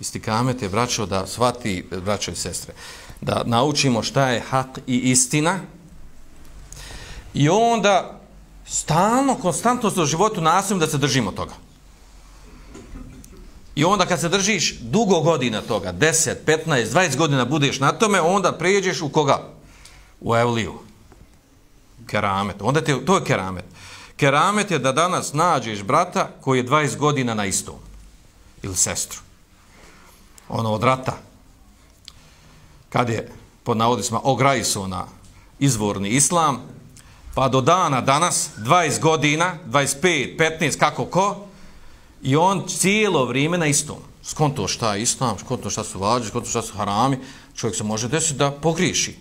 istikamete, braćo da svati, eh, braćo i sestre, da naučimo šta je hak i istina i onda stalno, konstantno u životu nastavimo da se držimo toga. I onda kad se držiš dugo godina toga, 10, 15, 20 godina budeš na tome, onda pređeš u koga? U Evliju. Keramet. Onda te, to je keramet. Keramet je da danas nađeš brata koji je 20 godina na istom. Ili sestru. Ono od rata. Kad je, pod navodicima, ograjso na izvorni islam, pa do dana danas, 20 godina, 25, 15, kako ko, I on cijelo vrijeme na istom. Skonto šta je islam, skonto šta su vađe, skonto šta su harami, čovjek se može desiti da pogriješi.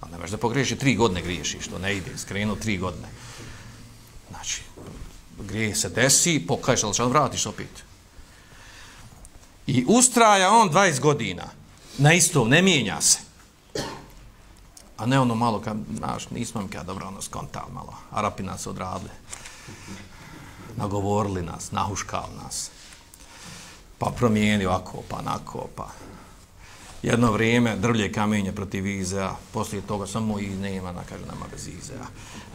A ne da pogriješi, tri godine griješi, što ne ide, skrenuo tri godine. Znači, grije se desi, pokaješ, ali što vratiš opet. I ustraja on 20 godina na istom, ne mijenja se. A ne ono malo, kad, znaš, nismo mi kada dobro ono skontal malo. Arapi nas odradili nagovorili nas, nahuškali nas. Pa promijeni ovako, pa nako, pa... Jedno vrijeme drvlje kamenje protiv Izea, poslije toga samo i nema, na kaže nama bez Izea.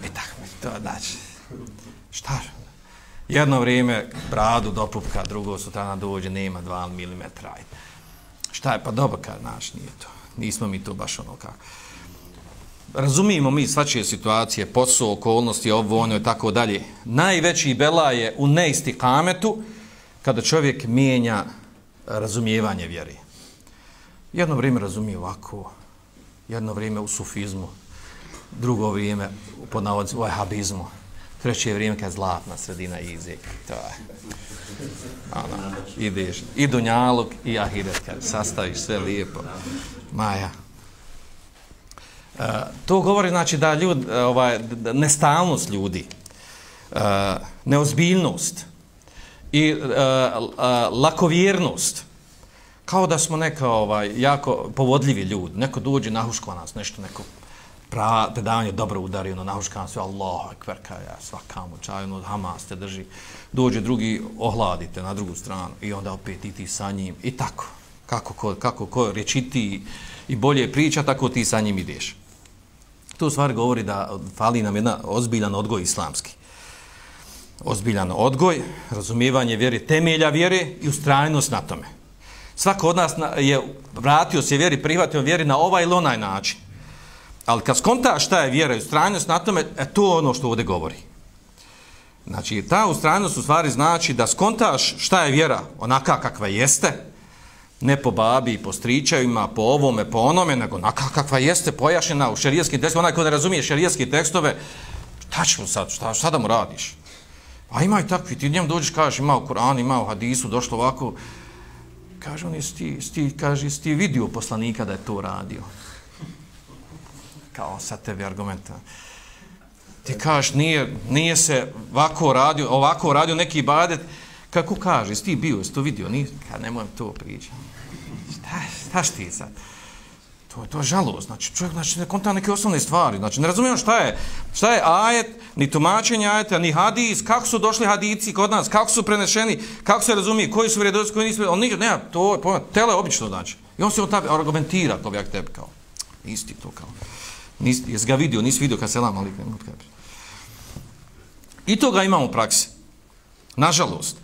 E tako to, znači, šta? Jedno vrijeme bradu do pupka, drugo sutrana dođe, nema 2 mm. Šta je, pa dobro, kad naš, nije to. Nismo mi to baš ono kako razumijemo mi svačije situacije, posao, okolnosti, ovo, ono i tako dalje. Najveći bela je u neistikametu kada čovjek mijenja razumijevanje vjeri. Jedno vrijeme razumije ovako, jedno vrijeme u sufizmu, drugo vrijeme pod navodicima u ehabizmu, treće vrijeme kad zlatna sredina izi. To je. Ono, ideš, i dunjaluk i ahiret, kad sastaviš sve lijepo. Maja e, to govori znači da ljud, e, ovaj, nestalnost ljudi, uh, neozbiljnost i uh, uh, lakovjernost, kao da smo neka ovaj, jako povodljivi ljudi, neko dođe, nahuškva nas, nešto, neko pra, predavanje dobro udari, ono, nahuškan nas, Allah, kverka, ja, svakamo, čaj, ono, Hamas te drži, dođe drugi, ohladite na drugu stranu i onda opet i ti sa njim, i tako, kako ko, kako ko rečiti i bolje priča, tako ti sa njim ideš. To stvar govori da fali nam jedna ozbiljan odgoj islamski. Ozbiljan odgoj, razumijevanje vjere, temelja vjere i ustrajnost na tome. Svako od nas je vratio se vjeri, prihvatio vjeri na ovaj ili onaj način. Ali kad skonta šta je vjera i ustrajnost na tome, e, to je ono što ovdje govori. Znači, ta ustrajnost u stvari znači da skontaš šta je vjera onaka kakva jeste, ne po babi i po stričajima, po ovome, po onome, nego onaka kakva jeste pojašnjena u šerijskim tekstovima, onaj ko ne razumije šerijetske tekstove, šta ćemo sad, šta, šta da mu radiš? A ima i takvi, ti njemu dođeš, kažeš, ima u Koranu, ima u Hadisu, došlo ovako, kaže on, jesi ti, ti, kaže, jesi ti vidio poslanika da je to radio? Kao sa tebi argumenta. Ti kažeš, nije, nije se ovako radio, ovako radio neki badet, kako kaže, jesi ti bio, jesi to vidio, nije, ka nemoj to pričati šta, šta šti sad? To, to je žalost. Znači, čovjek znači, ne konta neke osnovne stvari. Znači, ne razumijem šta je. Šta je ajet, ni tumačenje ajeta, ni hadis, kako su došli hadici kod nas, kako su prenešeni, kako se razumije, koji su vredosti, koji nisu on On nema, to je pojma, tele obično znači. I on se on tabi argumentira, kao bi ja tebi, kao. Isti to, kao. Nis, jes ga vidio, nisi vidio kad se lama lik, ne I to ga imamo u praksi. Nažalost.